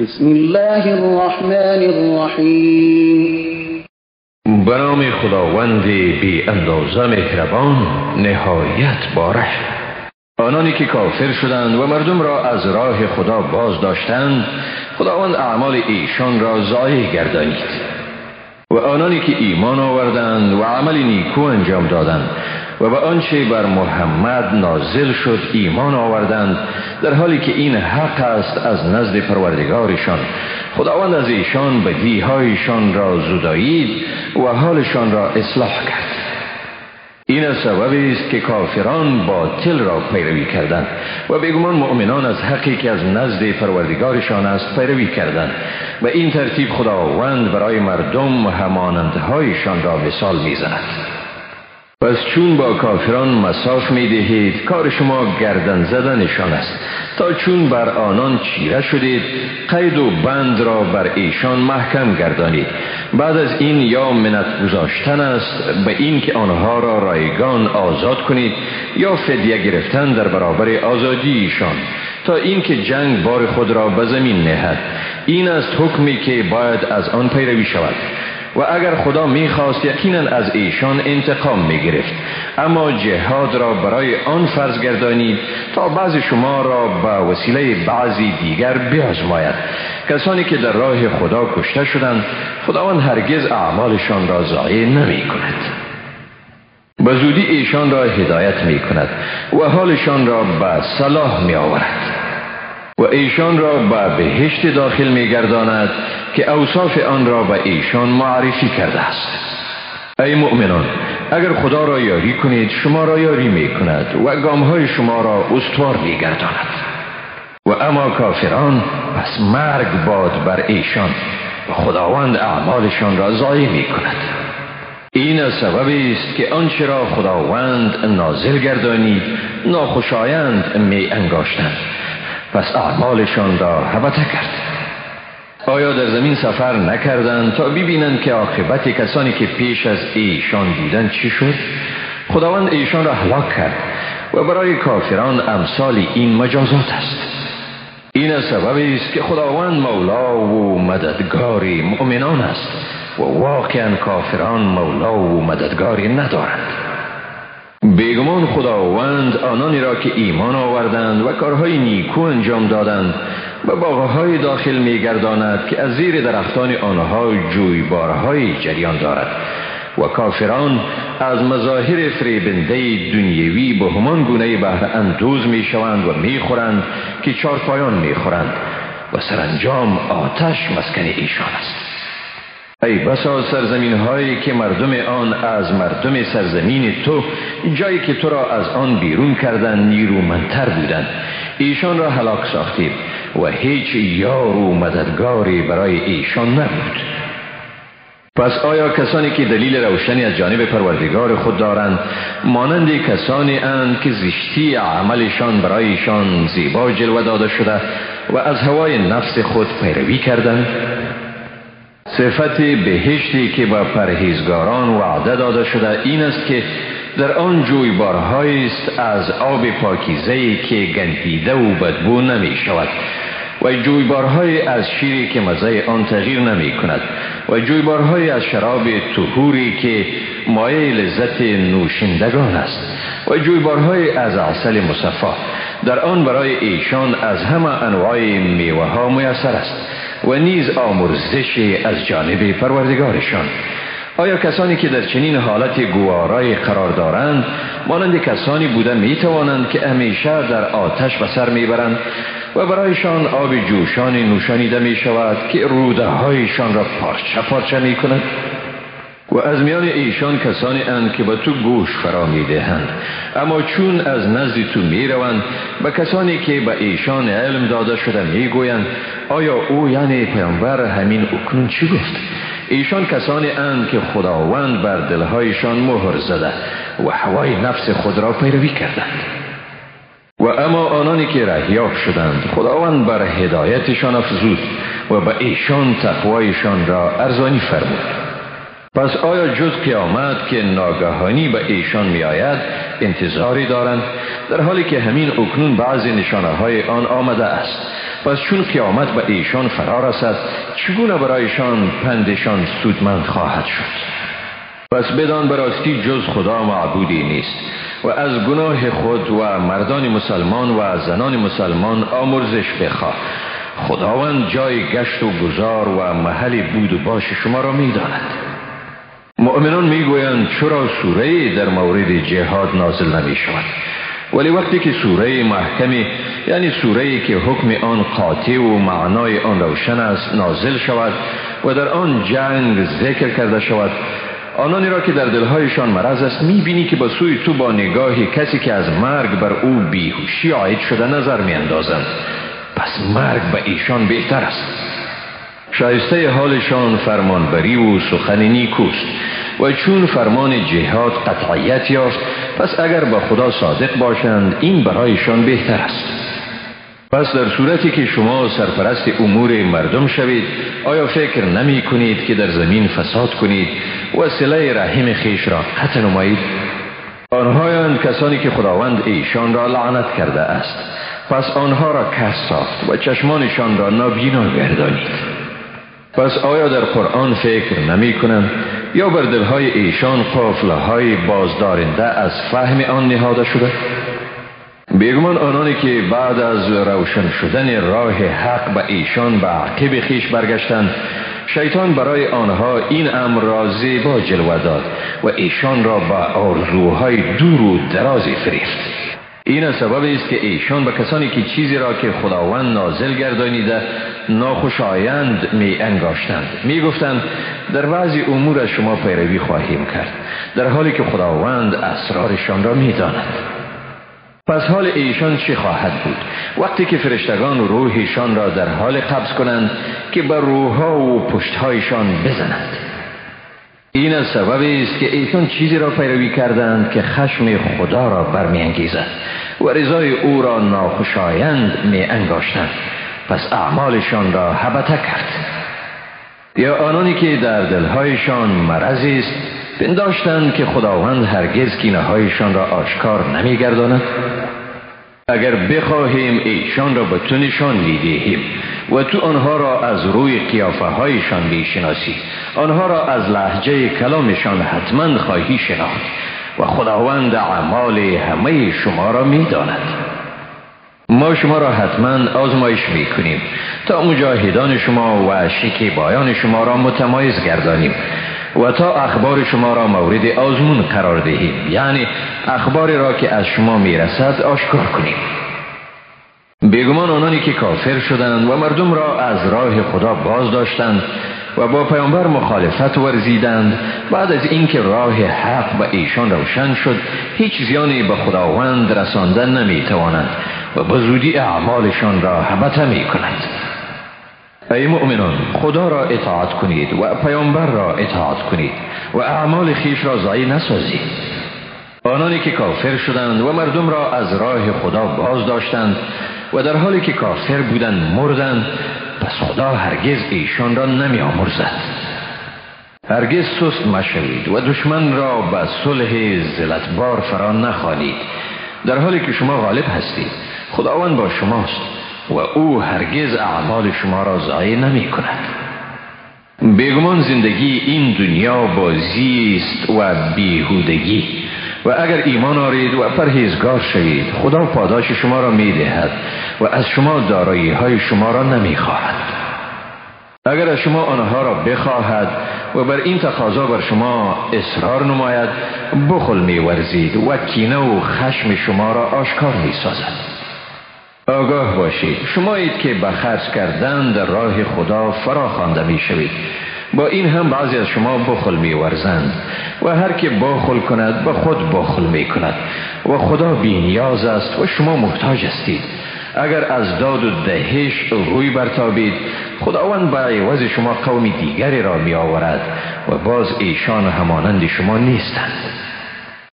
بسم الله الرحمن الرحیم به خداوند بی اندازه مهربان نهایت باره آنانی که کافر شدند و مردم را از راه خدا باز داشتند خداوند اعمال ایشان را ضایع گردانید. و آنانی که ایمان آوردند و عمل نیکو انجام دادند و به آنچه بر محمد نازل شد ایمان آوردند در حالی که این حق است از نزد پروردگارشان. خداوند از ایشان بدیهایشان را زدایید و حالشان را اصلاح کرد. این سببی است که کافران باطل را پیروی کردند و بگمان مؤمنان از حقی که از نزد پروردگارشان است پیروی کردند و این ترتیب خداوند برای مردم همانندهایشان را مثال می‌زند. پس چون با کافران مساف می دهید کار شما گردن زدنشان است. تا چون بر آنان چیره شدید قید و بند را بر ایشان محکم گردانید. بعد از این یا منت گذاشتن است به این که آنها را رایگان آزاد کنید یا فدیه گرفتن در برابر آزادی ایشان. تا اینکه جنگ بار خود را به زمین نهد. این است حکمی که باید از آن پیروی شود. و اگر خدا می‌خواست یقینا از ایشان انتقام می‌گرفت. اما جهاد را برای آن فرض گردانید تا بعض شما را به وسیله بعضی دیگر بیازماید. کسانی که در راه خدا کشته شدند خداوند هرگز اعمالشان را ضایع نمی کند به زودی ایشان را هدایت می کند و حالشان را به صلاح می آورد و ایشان را به بهشت داخل می گرداند که اوصاف آن را به ایشان معرفی کرده است. ای مؤمنان اگر خدا را یاری کنید شما را یاری می کند و گام های شما را استوار می گرداند و اما کافران پس مرگ باد بر ایشان و خداوند اعمالشان را ضایع می کند این سببی است که آنچه را خداوند نازل گردانید ناخوشایند می انگاشتند پس اعمالشان را حبته کرد. آیا در زمین سفر نکردند تا ببینند که عاقبت کسانی که پیش از ایشان بودند چی شد؟ خداوند ایشان را هلاک کرد و برای کافران امثال این مجازات است. این سبب است که خداوند مولا و مددگاری مؤمنان است و واقعا کافران مولا و مددگاری ندارند. بیگمان خداوند آنانی را که ایمان آوردند و کارهای نیکو انجام دادند و باغهای داخل میگرداند که از زیر درختان آنها جویبارهای جریان دارد و کافران از مظاهر فریبنده دنیوی به همان گونه بهر اندوز می شوند و می خورند که چارپایان می خورند و سرانجام آتش مسکن ایشان است. ای بسا سرزمین هایی که مردم آن از مردم سرزمین تو جایی که تو را از آن بیرون کردن نیرومندتر بودند. ایشان را هلاک ساختیم و هیچ یار و مددگاری برای ایشان نبود. پس آیا کسانی که دلیل روشنی از جانب پروردگار خود دارند مانند کسانی اند که زشتی عملشان برایشان زیبا جلوه داده شده و از هوای نفس خود پیروی کردند؟ صفت بهشتی که با پرهیزگاران وعده داده شده این است که در آن جویبارهایی است از آب پاکیزه که گندیده و بدبو نمی شود. و جویبارهای از شیری که مزه آن تغییر نمی کند. و جویبارهای از شراب تهوری که مایه لذت نوشندگان است. و جویبارهای از عسل مصفا. در آن برای ایشان از همه انواع میوه ها میسر است. و نیز آمرزش از جانب پروردگارشان. آیا کسانی که در چنین حالت گوارای قرار دارند مانند کسانی بوده می توانند که همیشه در آتش به سر می‌برند و برایشان آب جوشان نوشانیده می شود که روده هایشان را پارچه پارچه می کند و از میان ایشان کسانی اند که به تو گوش فرا می دهند اما چون از نزد تو می روند به کسانی که به ایشان علم داده شده می گویند آیا او یعنی پیامبر همین اکنون چی گفت؟ ایشان کسانی اند که خداوند بر دلهایشان مهر زده و هوای نفس خود را پیروی کردند. و اما آنانی که رهیاب شدند خداوند بر هدایتشان افزود و به ایشان تقوایشان را ارزانی فرمود. پس آیا جز قیامت که ناگهانی به ایشان می آید انتظاری دارند؟ در حالی که همین اکنون بعضی نشانه های آن آمده است. پس چون قیامت به ایشان فرا رسد چگونه برایشان پندشان سودمند خواهد شد؟ پس بدان براستی جز خدا معبودی نیست و از گناه خود و مردان مسلمان و زنان مسلمان آمرزش بخواه. خداوند جای گشت و گذار و محل بود و باش شما را می داند مؤمنان می گویند چرا سوره در مورد جهاد نازل نمی شود ولی وقتی که سوره محکمی یعنی سوره که حکم آن قاطع و معنای آن روشن است نازل شود و در آن جنگ ذکر کرده شود آنانی را که در دلهایشان مرض است می‌بینی که با سوی تو با نگاهی کسی که از مرگ بر او بیهوشی عاید شده نظر میاندازند. پس مرگ به ایشان بهتر است. شایسته حالشان فرمانبری و سخن نیکوست و چون فرمان جهاد قطعیت یافت پس اگر با خدا صادق باشند این برایشان بهتر است. پس در صورتی که شما سرپرست امور مردم شوید آیا فکر نمی کنید که در زمین فساد کنید و سله رحم خیش را قطع نمایید؟ آنهایند کسانی که خداوند ایشان را لعنت کرده است پس آنها را کس ساخت و چشمانشان را نابینا گردانید. پس آیا در قرآن فکر نمی کنند یا بر دلهای ایشان قافله های بازدارنده از فهم آن نهاده شده؟ بیگمان آنانی که بعد از روشن شدن راه حق به ایشان به عقب خیش برگشتند شیطان برای آنها این امر را زیبا جلوه داد و ایشان را به آرزوهای دور و درازی این سبب است که ایشان به کسانی که چیزی را که خداوند نازل گردانیده ناخوشایند می انگاشتند. می گفتند در بعضی امور از شما پیروی خواهیم کرد در حالی که خداوند اسرارشان را می داند. پس حال ایشان چی خواهد بود؟ وقتی که فرشتگان روحشان را در حال قبض کنند که بر روحها و پشتهایشان بزنند. این از سبب است که ایشان چیزی را پیروی کردند که خشم خدا را برمیانگیزد و رضای او را ناخوشایند می انگاشتند پس اعمالشان را حبته کرد. یا آنانی که در دلهایشان مرضی است پنداشتند که خداوند هرگز کینه را آشکار نمیگرداند. اگر بخواهیم ایشان را به تو نشان می‌دهیم و تو آنها را از روی قیافه هایشان می‌شناسی. آنها را از لحجه کلامشان حتما خواهی شناخت و خداوند اعمال همه شما را می‌داند. ما شما را حتما آزمایش می‌کنیم تا مجاهدان شما و شکیبایان شما را متمایز گردانیم و تا اخبار شما را مورد آزمون قرار دهیم. یعنی اخباری را که از شما می‌رسد آشکار کنیم. بیگمان آنانی که کافر شدند و مردم را از راه خدا باز داشتند و با پیامبر مخالفت ورزیدند. بعد از اینکه راه حق به ایشان روشن شد هیچ زیانی به خداوند رساندن نمی توانند و به زودی اعمالشان را حبته می کنند ای مؤمنان خدا را اطاعت کنید و پیامبر را اطاعت کنید و اعمال خیش را ضایع نسازید. آنانی که کافر شدند و مردم را از راه خدا باز داشتند و در حالی که کافر بودند مردند پس خدا هرگز ایشان را نمی آمرزد هرگز سست مشوید و دشمن را به صلح زلتبار فرا نخوانید. در حالی که شما غالب هستید خداوند با شماست و او هرگز اعمال شما را ضایع نمی کند بیگمان زندگی این دنیا بازی است و بیهودگی. و اگر ایمان آرید و پرهیزگار شوید خدا پاداش شما را می دهد و از شما دارایی های شما را نمی خواهد اگر از شما آنها را بخواهد و بر این تقاضا بر شما اصرار نماید بخل می ورزید و کینه و خشم شما را آشکار می سازد آگاه باشید. شمایید که به خرج کردن در راه خدا فرا خوانده می شوید با این هم بعضی از شما بخل می ورزند و هر که بخل کند به خود بخل می کند و خدا بی نیاز است و شما محتاج هستید. اگر از داد و دهش روی برتابید خداوند به عوض شما قوم دیگری را می آورد و باز ایشان همانند شما نیستند.